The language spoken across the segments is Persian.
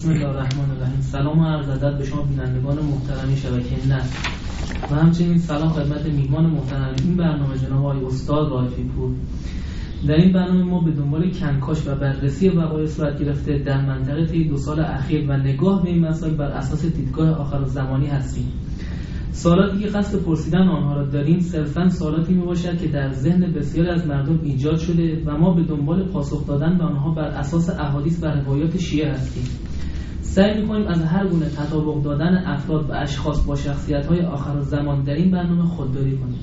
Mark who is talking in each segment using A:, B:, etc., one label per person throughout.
A: بسم الله الرحمن الرحیم. سلام و عرض ادب به شما بینندگان محترم شبکه نصر و همچنین سلام خدمت میهمان محترم این برنامه جناب آقای استاد رایفی پور. در این برنامه ما به دنبال کنکاش و بررسی وقایع صورت گرفته در منطقه طی دو سال اخیر و نگاه به این مسائل بر اساس دیدگاه آخر زمانی هستیم. سوالاتی که قصد پرسیدن آنها را داریم صرفا سوالاتی می باشد که در ذهن بسیاری از مردم ایجاد شده و ما به دنبال پاسخ دادن به آنها بر اساس احادیث و روایات شیعه هستیم. سعی می‌کنیم از هر گونه تطابق دادن افراد و اشخاص با شخصیت های آخر زمان در این برنامه خودداری کنیم.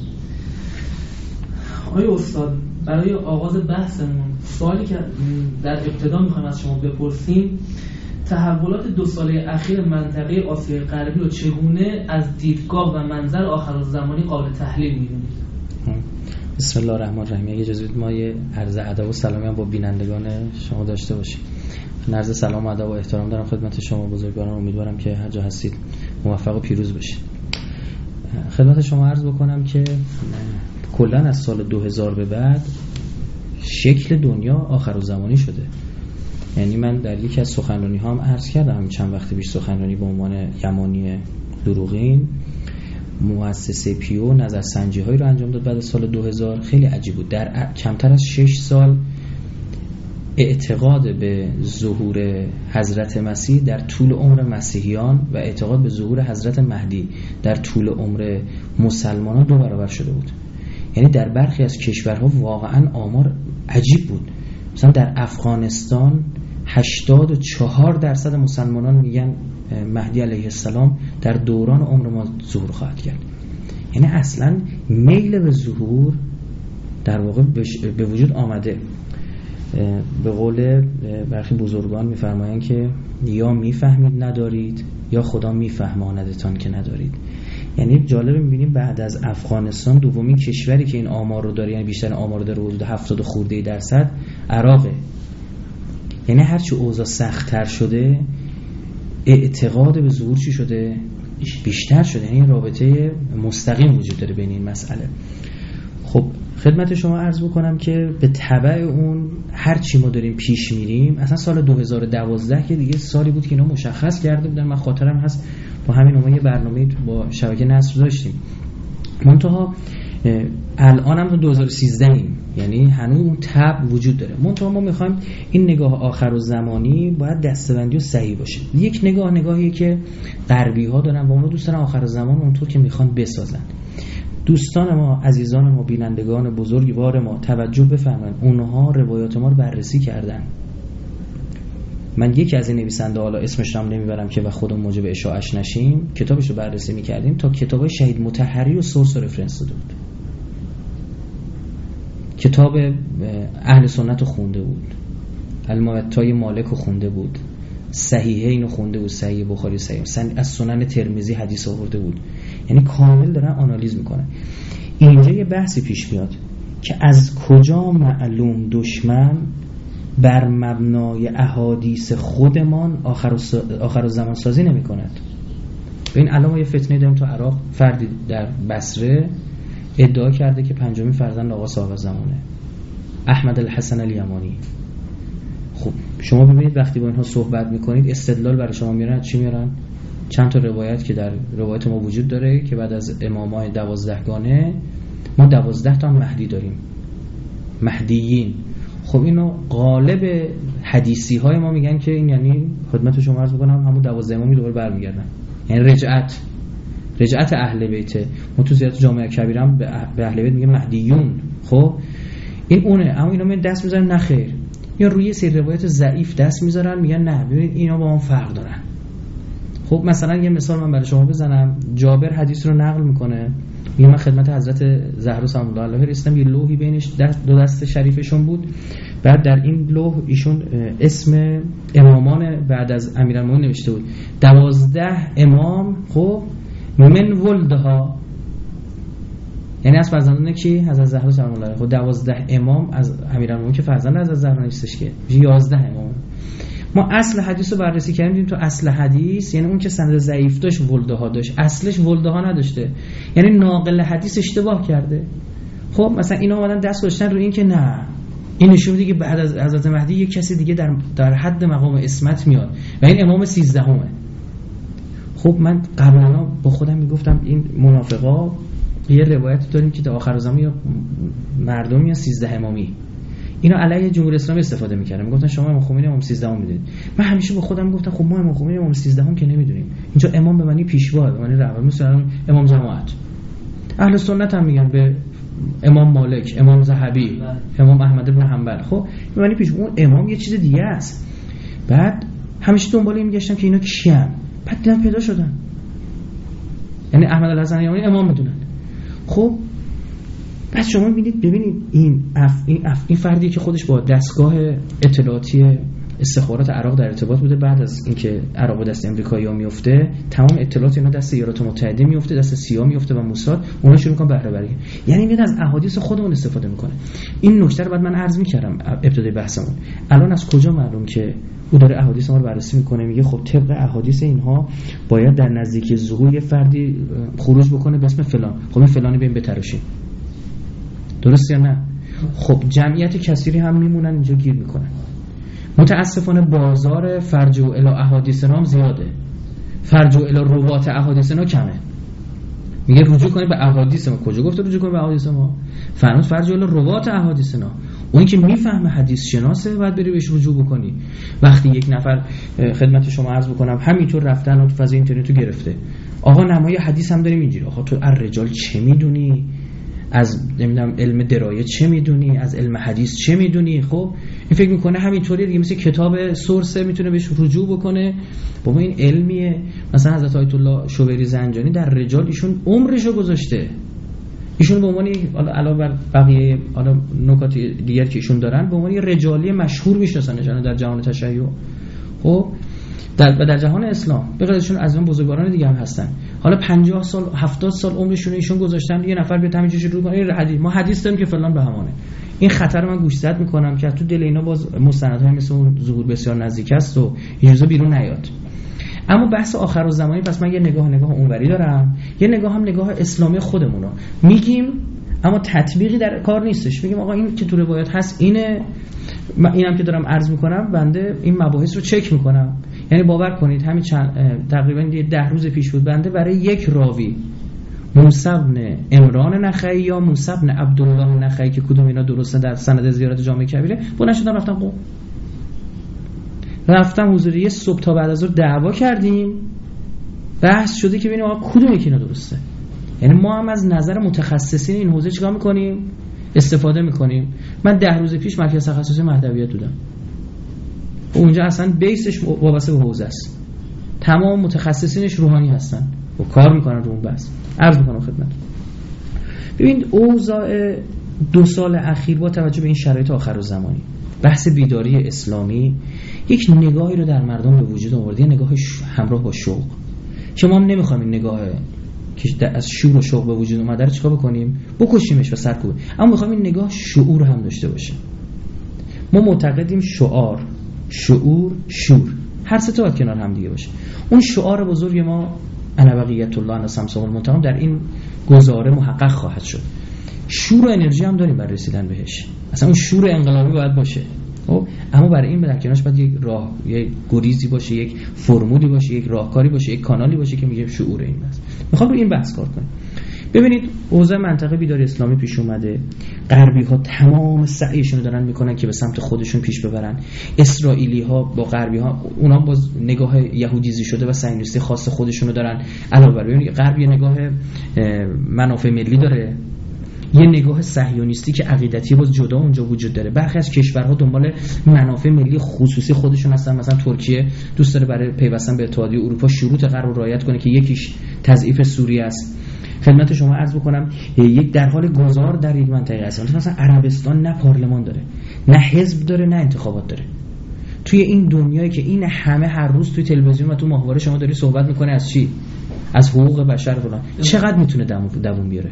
A: آیا استاد برای آغاز بحثمون سوالی که در ابتدا می‌خوایم از شما بپرسیم تحولات دو ساله اخیر منطقه آسیای غربی رو چگونه از دیدگاه و منظر آخر زمانی قابل تحلیل می‌دونید
B: بسم الله الرحمن الرحیم. اگه اجازه ما یه عرض ادب و سلامی هم با بینندگان شما داشته باشیم. نرز سلام و ادب و احترام دارم خدمت شما بزرگواران امیدوارم که هر جا هستید موفق و پیروز باشید. خدمت شما عرض بکنم که کلا از سال 2000 به بعد شکل دنیا آخر و زمانی شده. یعنی من در یکی از سخنرانی ها هم عرض کردم. چند وقت پیش سخنرانی به عنوان یمانی دروغین. مؤسسه پیو نظر سنجی هایی رو انجام داد بعد از سال 2000 خیلی عجیب بود. در کمتر از 6 سال اعتقاد به ظهور حضرت مسیح در طول عمر مسیحیان و اعتقاد به ظهور حضرت مهدی در طول عمر مسلمانان دو برابر شده بود. یعنی در برخی از کشورها واقعا آمار عجیب بود. مثلا در افغانستان 84 درصد مسلمانان میگن مهدی علیه السلام در دوران عمر ما ظهور خواهد کرد. یعنی اصلا میل به ظهور در واقع به وجود آمده. به قول برخی بزرگان میفرمایند که یا می‌فهمید ندارید یا خدا میفهماندتان که ندارید. یعنی جالب می‌بینیم بعد از افغانستان دومین کشوری که این آمار رو داره یعنی بیشتر آمار داره حدود 70 خورده درصد عراقه. یعنی هرچی اوضاع سختتر شده اعتقاد به ظهور چی شده؟ بیشتر شده. یعنی رابطه مستقیم وجود داره بین این مسئله. خب خدمت شما عرض بکنم که به طبع اون هر چی ما داریم پیش میریم اصلا سال 2012 که دیگه سالی بود که اینا مشخص کرده بودن. من خاطرم هست با همین اومه یه برنامه با شبکه نصر داشتیم. منتها الان هم 2013 ایم یعنی هنوز اون تب وجود داره. منتها ما می‌خوایم این نگاه آخر و زمانی باید دستبندی و صحیح باشه. یک نگاه نگاهی که غربی ها دارن و اونا دوست دارن آخر زمان اونطور که می‌خوان بسازن. دوستان ما عزیزان ما بینندگان بزرگوار ما توجه بفرمایید. اونها روایات ما رو بررسی کردن. من یکی از این نویسنده حالا اسمش هم نمی‌برم که و خودم موجب اشاعش نشیم کتابش رو بررسی می‌کردیم تا کتاب شهید متحری و سورس و رفرنس داده بود کتاب اهل سنت رو خونده بود. المایتای مالک رو خونده بود. صحیحه اینو خونده بود صحیح بخاری صحیح از سنن ترمیزی حدیث آورده بود. یعنی کامل دارن آنالیز می‌کنن. اینجا یه بحثی پیش میاد که از کجا معلوم دشمن بر مبنای احادیث خودمان آخر, آخر زمان سازی نمی کند این الان ما یه فتنه داریم تو عراق فردی در بصره. ادعا کرده که پنجمین فرزند آقا صاحب زمانه. احمد الحسن الیمانی. خب شما ببینید وقتی با اینها صحبت می‌کنید استدلال برای شما میارن چی میارن چند تا روایت که در روایت ما وجود داره که بعد از امامای دوازدهگانه ما دوازده تا مهدی داریم. مهدیین. خب اینو غالب حدیثی های ما میگن که این یعنی خدمت شما عرض بکنم همون دوازده امامی دوباره برمیگردن. یعنی رجعت. رجعت اهل بیته ما تو زیارت جامعه کبیره هم به اهل بیت میگه مهدیون. خب؟ این اونه. اما اینا من دست می‌ذارن نخیر یا روی سری روایت ضعیف دست می‌ذارن میگن نه ببینید اینا با هم فرق دارن. خب مثلا یه مثال من برای شما بزنم. جابر حدیث رو نقل می‌کنه. میگه من خدمت حضرت زهرا سلام الله علیها رسیدم. یه لوحی بینش دو دست شریفشون بود. بعد در این لوح ایشون اسم امامان بعد از امیرالمومنین نوشته بود. دوازده امام خب من ولدها. یعنی از فرزندان کی؟ حضرت زهرا سلام الله علیها خب دوازده امام از امیرالمومنین که فرزند از زهرا نیستش که. 11 امام. ما اصل حدیث رو بررسی کردیم تو اصل حدیث یعنی اون که سند ضعیف داشت ولده ها داشت. اصلش ولده ها نداشته. یعنی ناقل حدیث اشتباه کرده. خب مثلا اینا اومدن دست گذاشتن رو این که نه. این نشون میده که بعد از حضرت مهدی یک کسی دیگه در, در حد مقام اسمت میاد. و این امام سیزدهمه. خب من قبلا با خودم می‌گفتم این منافقا یه روایت داریم که تا آخر زمان یا مردم یا 13 امامی. اینا علیه جمهوری اسلامی استفاده می‌کردن. می‌گفتن شما امام خمینی امام 13 هم می‌دونید. من همیشه با خودم گفتم خب ما امام خمینی امام 13 هم که نمی‌دونیم. اینجا امام به معنی پیشوا به معنی رهبر مثلا امام جماعت. اهل سنت هم میگن به امام مالک امام زهبی بله. امام احمد بن حنبل. خب به معنی پیش اون امام یه چیز دیگه است. بعد همیشه دنبال این میگشتم که اینا کیان بعد دیدم پیدا شدن. یعنی احمد الحسن یمانی امام می‌دونن خب پس شما ببینید ببینید این اف این, اف این فردی که خودش با دستگاه اطلاعاتی استخبارات عراق در ارتباط بوده. بعد از اینکه عراق دست امریکایی میفته تمام اطلاعات اینا دست ایالات متحده میفته دست سیا میفته و موساد اونا شروع می‌کنن بهره بری یعنی میاد از احادیث خودمون استفاده می‌کنه. این نکته رو بعد من عرض می‌کردم ابتدای بحثمون. الان از کجا معلوم که او داره احادیث ما رو بررسی می‌کنه؟ میگه خب طبق احادیث اینها باید در نزدیکی ظهور فردی خروج بکنه به اسم فلان. خب این فلانی بیم بتراشیم درست یا نه؟ خب جمعیت کثیری هم میمونن اینجا گیر می‌کنن. متاسفانه بازار فرج و الی احادیث نام زیاده. فرج و الی روات احادیث نا کمه. میگه رجوع کنید به احادیث ما. کجا گفته رجوع کنید به احادیث ما؟ فرمود فرج الی روات احادیث نا اون که می‌فهمه حدیث شناسه باید بری بهش رجوع بکنی. وقتی یک نفر خدمت شما عرض بکنم همینطور رفتن و تو فضای اینترنتو گرفته. آقا نمای حدیث هم داریم اینجوری. آقا تو الرجال چه می‌دونی؟ از نمی‌دونم علم درایه چه می‌دونی؟ از علم حدیث چه می‌دونی؟ خب این فکر می‌کنه همینطوری دیگه مثل کتاب سورسه می‌تونه بهش رجوع بکنه. بابا این علمیه. مثلا حضرت آیت الله شوبری زنجانی در رجال ایشون عمرشو گذاشته. ایشون به عنوان حالا علاوه بر بقیه حالا نکات دیگر که ایشون دارن به عنوان رجالی مشهور می‌شناسن در جهان تشیع. خب در در جهان اسلام. به از اون بزرگواران دیگه هم هستن. حالا 50 سال 70 سال عمرشون ایشون گذاشتن یه نفر به همینجوری شروع کنه. حدیث ما حدیث داریم که فلان به همانه. این خطر من گوشزد می‌کنم که تو دل اینا باز مستندهای مثل ظهور بسیار نزدیک است و یه بیرون نیاد. اما بحث آخر و زمانی پس من یه نگاه نگاه اونوری دارم. یه نگاه هم نگاه اسلامی خودمونو. میگیم اما تطبیقی در کار نیستش. میگیم آقا این که تو روایت هست اینه. اینم که دارم عرض می‌کنم بنده این مباحث رو چک می‌کنم. یعنی باور کنید همین چند تقریبا ده روز پیش بود. بنده برای یک راوی موسی بن امران نخعی یا موسی بن عبدالله نخعی که کدوم اینا درسته در سند زیارت جامعه کبیره بلند شدم رفتم قوم رفتم حضوری صبح تا بعد از دعوا کردیم. بحث شده که ببینیم آقا کدوم یکی اینا درسته. یعنی ما هم از نظر متخصصین این حوزه چیکار می‌کنیم؟ استفاده می‌کنیم. من ده روز پیش مرکز تخصصی مهدویت بودم. اونجا اصلا بیسش وابسته به حوزه است. تمام متخصصینش روحانی هستن. و کار می‌کنن رو اون بحث. عرض می‌کنم خدمت. ببین اوضاع دو سال اخیر با توجه به این شرایط آخر و زمانی بحث بیداری اسلامی یک نگاهی رو در مردم به وجود آورده یه نگاه همراه با شوق. که ما هم نمی‌خوایم این نگاه که از شور و شوق به وجود اومده رو چیکار بکنیم؟ بکشیمش و سرکوب اما می‌خوایم این نگاه شعور هم داشته باشه ما معتقدیم شعار شعور شور. هر سه تا کنار هم دیگه باشه. اون شعار بزرگ ما انا بقیت الله انا سمسم المنتقم در این گزاره محقق خواهد شد. شور و انرژی هم داریم برای رسیدن بهش. اصلا اون شور انقلابی باید باشه. خب؟ اما برای این در کنارش باید یک راه یک گریزی باشه یک فرمولی باشه یک راهکاری باشه یک کانالی باشه که میگه شعور این بس می‌خوام رو این بحث کار کنیم ببینید اوضاع منطقه بیداری اسلامی پیش اومده. غربی ها تمام سعیشون دارن می‌کنن که به سمت خودشون پیش ببرن. اسرائیلی ها با غربی ها اونا با نگاه یهودیزی شده و صهیونیستی خاص خودشون رو دارن علاوه بر. ببینید غربی نگاه منافع ملی داره. یه نگاه صهیونیستی که عقیدتی باز جدا اونجا وجود داره. برخی از کشورها دنبال منافع ملی خصوصی خودشون هستن. مثلا ترکیه دوست داره برای پیوستن به اتحادیه اروپا شروط غرب رعایت کنه که یکیش تضعیف سوریه است. خدمت شما عرض بکنم یک در حال گذار در این منطقه است مثلا عربستان نه پارلمان داره نه حزب داره نه انتخابات داره. توی این دنیایی که این همه هر روز توی تلویزیون و تو ماهواره شما داری صحبت می‌کنه از چی؟ از حقوق بشر فلان. چقدر می‌تونه دووم بیاره؟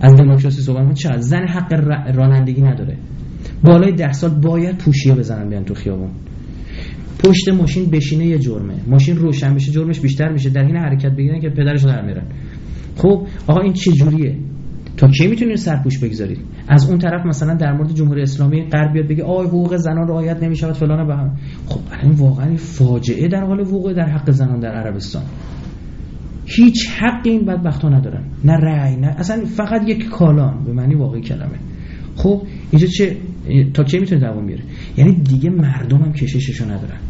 B: از دموکراسی صحبت می‌کنه چقدر؟ زن حق رانندگی نداره. بالای ده سال باید پوشیه بزنن بیان تو خیابون. پشت ماشین بشینه یه جرمه. ماشین روشن بشه جرمش بیشتر میشه. در این حرکت بگیرن که پدرش در میرن. خب آقا این چه جوریه؟ تا کی می‌تونید سرپوش بگذارید؟ از اون طرف مثلا در مورد جمهوری اسلامی غرب بیاد بگه آی حقوق زنان رعایت نمی‌شود فلان به هم خب این واقعا فاجعه در حال وقوع در حق زنان در عربستان. هیچ حقی این بدبختا ندارن. نه رأی نه اصلا فقط یک کالان به معنی واقعی کلمه. خب اینجا چه تا کی می‌تونه دوام بیاره؟ یعنی دیگه مردم هم کشششو ندارن.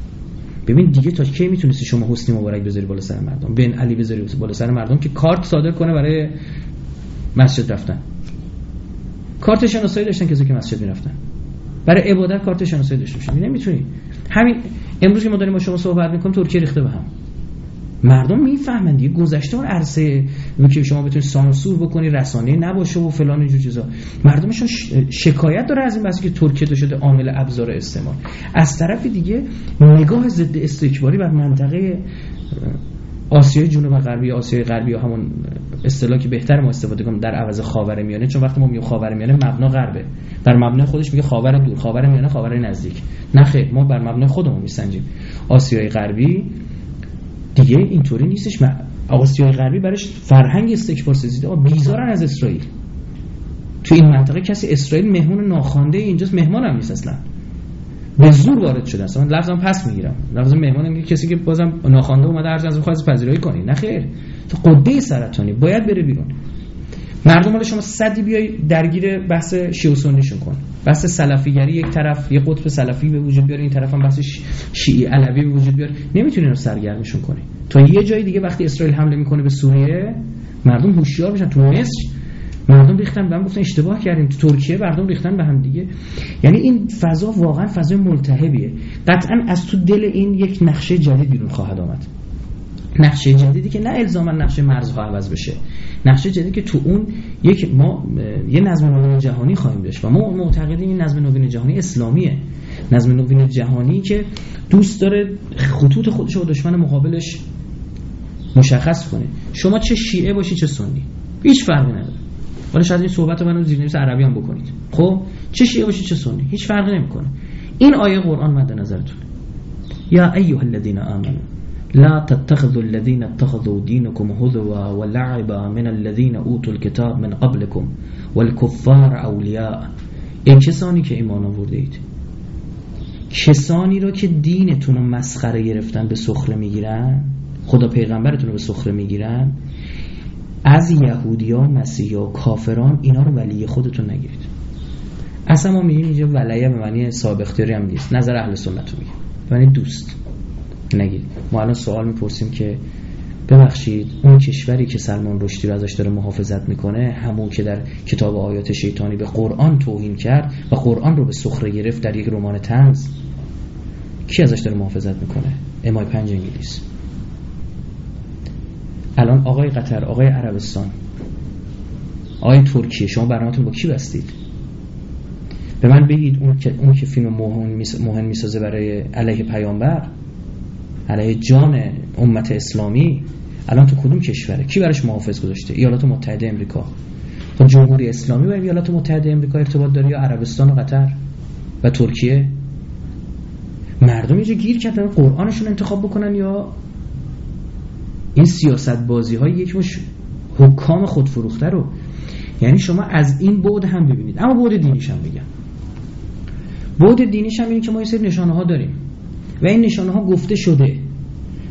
B: ببین دیگه تا کی می‌تونستی شما حسنی مبارک بذاری بالا سر مردم؟ بن علی بذاری بالا سر مردم که کارت صادر کنه برای مسجد رفتن. کارت شناسایی داشتن کسی که مسجد می‌رفتن. برای عبادت کارت شناسایی داشته باشن. نمی‌تونی همین امروز که ما داریم با شما صحبت می‌کنیم ترکیه ریخته به هم. مردم می‌فهمن دیگه. گذشته اون عرصه که شما بتونید سانسور بکنی رسانه نباشه و فلان اینجور چیزا. مردمشون شکایت داره از این بحثی که ترکیه شده عامل ابزار استعمار. از طرف دیگه نگاه ضد استکباری بر منطقه آسیای جنوب و غربی آسیای غربی و همون اصطلاحی که بهتر ما استفاده کنیم در عوض خاور میانه چون وقتی ما میگیم خاور میانه مبنا غربه. در مبنا خودش میگه خاور دور خاور میانه خاور نزدیک. نه خیر ما بر مبنا خودمون میسنجیم. آسیای غربی دیگه اینطوری نیستش. آسیای غربی برش فرهنگ استکبار سازی بیزارن از اسرائیل. تو این منطقه کسی اسرائیل مهمون ناخوانده اینجاست مهمان هم نیست اصلا. به زور وارد شده اصلا لفظم پس می‌گیرم. لفظ مهمان میگه کسی که بازم ناخوانده اومده هر از خواهد پذیرایی کنی. نه خیر. تو قده سرطانی باید بره بیرون. مردم حالا شما صدی بیای درگیر بحث شیعه سنیشون کن. بحث سلفیگری یک طرف یه قطب سلفی به وجود بیاره این طرف هم بحث شیعی علوی به وجود بیاره. نمی‌تونی رو سرگرمشون کنی. تا یه جای دیگه وقتی اسرائیل حمله می‌کنه به سوریه مردم هوشیار بشن تو مصر مردم ریختن به هم گفتن اشتباه کردیم. تو ترکیه مردم ریختن به هم دیگه. یعنی این فضا واقعا فضای ملتهبیه. قطعا از تو دل این یک نقشه جدید بیرون خواهد آمد. نقشه جدیدی که نه الزاما نقشه مرزها عوض بشه. نقشه جدیدی که تو اون یک ما یه نظم نوین جهانی خواهیم داشت و ما معتقدیم این نظم نوین جهانی اسلامیه. نظم نوین جهانی که دوست داره خطوط خودش و دشمن مقابلش مشخص کنه. شما چه شیعه باشی چه سنی. هیچ فرقی نداره. ولی شاید این صحبت منو زیرنویس عربی هم بکنید. خب؟ چه شیعه باشی چه سنی. هیچ فرقی نمی‌کنه. این آیه قرآن مد نظرتون یا ایها الذین آمنوا. لا تتخذوا الذين اتخذوا دينكم هزوا ولعبا من الذين اوتوا الكتاب من قبلكم والكفار اولیاء. این کسانی که ایمان آورده اید کسانی رو که دینتون رو مسخره گرفتن به سخره می‌گیرن؟ خدا پیغمبرتون رو به سخره می‌گیرن؟ از یهودیا مسیحا کافران اینا رو ولی خودتون نگیرید. اصلا ما میگیم اینجا ولیه به معنی صاحب اختیاری هم نیست. نظر اهل سنت رو میگه به معنی دوست. نگیرید ما الان سوال می‌پرسیم که ببخشید اون کشوری که سلمان رشدی رو ازش داره محافظت می‌کنه همون که در کتاب آیات شیطانی به قرآن توهین کرد و قرآن رو به سخره گرفت در یک رمان تنز کی ازش داره محافظت می‌کنه؟ امای پنج انگلیس. الان آقای قطر آقای عربستان آقای ترکیه شما برنامه‌تون با کی بستید؟ به من بگید اون که اون که فیلم مهم می‌سازه برای علیه پیامبر علیه جان امت اسلامی الان تو کدوم کشوره؟ کی براش محافظ گذاشته؟ ایالات متحده امریکا. خب جمهوری اسلامی با ایالات متحده امریکا ارتباط داره یا عربستان و قطر و ترکیه؟ مردم اینجا گیر کردن قرآنشون انتخاب بکنن یا این سیاست بازی های یک مش حکام خودفروخته رو؟ یعنی شما از این بود هم ببینید. اما بود دینیش هم بگم بود دینیش هم اینه که ما یه سری نشانه ها داریم. و این نشانه ها گفته شده.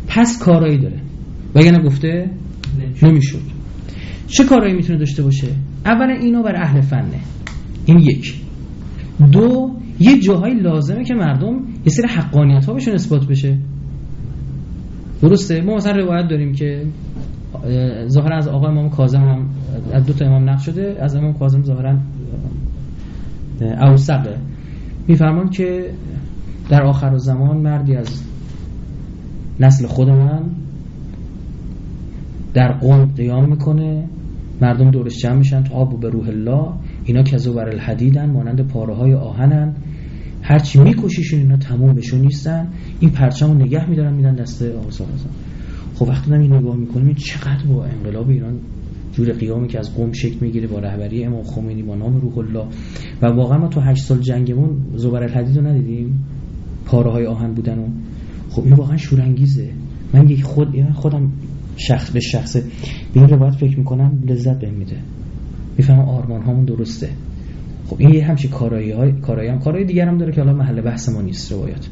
B: پس کارایی داره. وگرنه گفته نمی‌شد. چه کارایی می‌تونه داشته باشه؟ اولا اینو بر اهل فنه. این یک. دو یه جاهای لازمه که مردم یه سری حقانیت ها بهشون اثبات بشه. درسته؟ ما مثلا روایت داریم که ظاهرا از آقای امام کاظم هم از دو تا امام نقل شده. از امام کاظم ظاهرا اوسقه میفرمان که در آخر زمان مردی از نسل خود من در قوم قیام می‌کنه. مردم دورش جمع میشن تو آب به روح الله. اینا کذو بر الحدیدن مانند پاره های آهنن هرچی میکشیشون اینا تموم بشون نیستن. این پرچم رو نگه میدارن میدن دست آقا خب وقتی این نگاه می‌کنیم این چقدر با انقلاب ایران جور قیامی که از قوم شکل می‌گیره با رهبری امام خمینی با نام روح الله. و واقعا ما تو هشت سال جنگمون زبر الحدید رو ندیدیم. پاره های آهن بودن و خب این واقعا شورانگیزه. من یک خود خودم شخص به شخص به این روایت فکر می‌کنم لذت بهم میده. می‌فهمم آرمان هامون درسته. خب این یه همچین کارایی های کارایی هم کارهای دیگر هم داره که حالا محل بحث ما نیست روایت.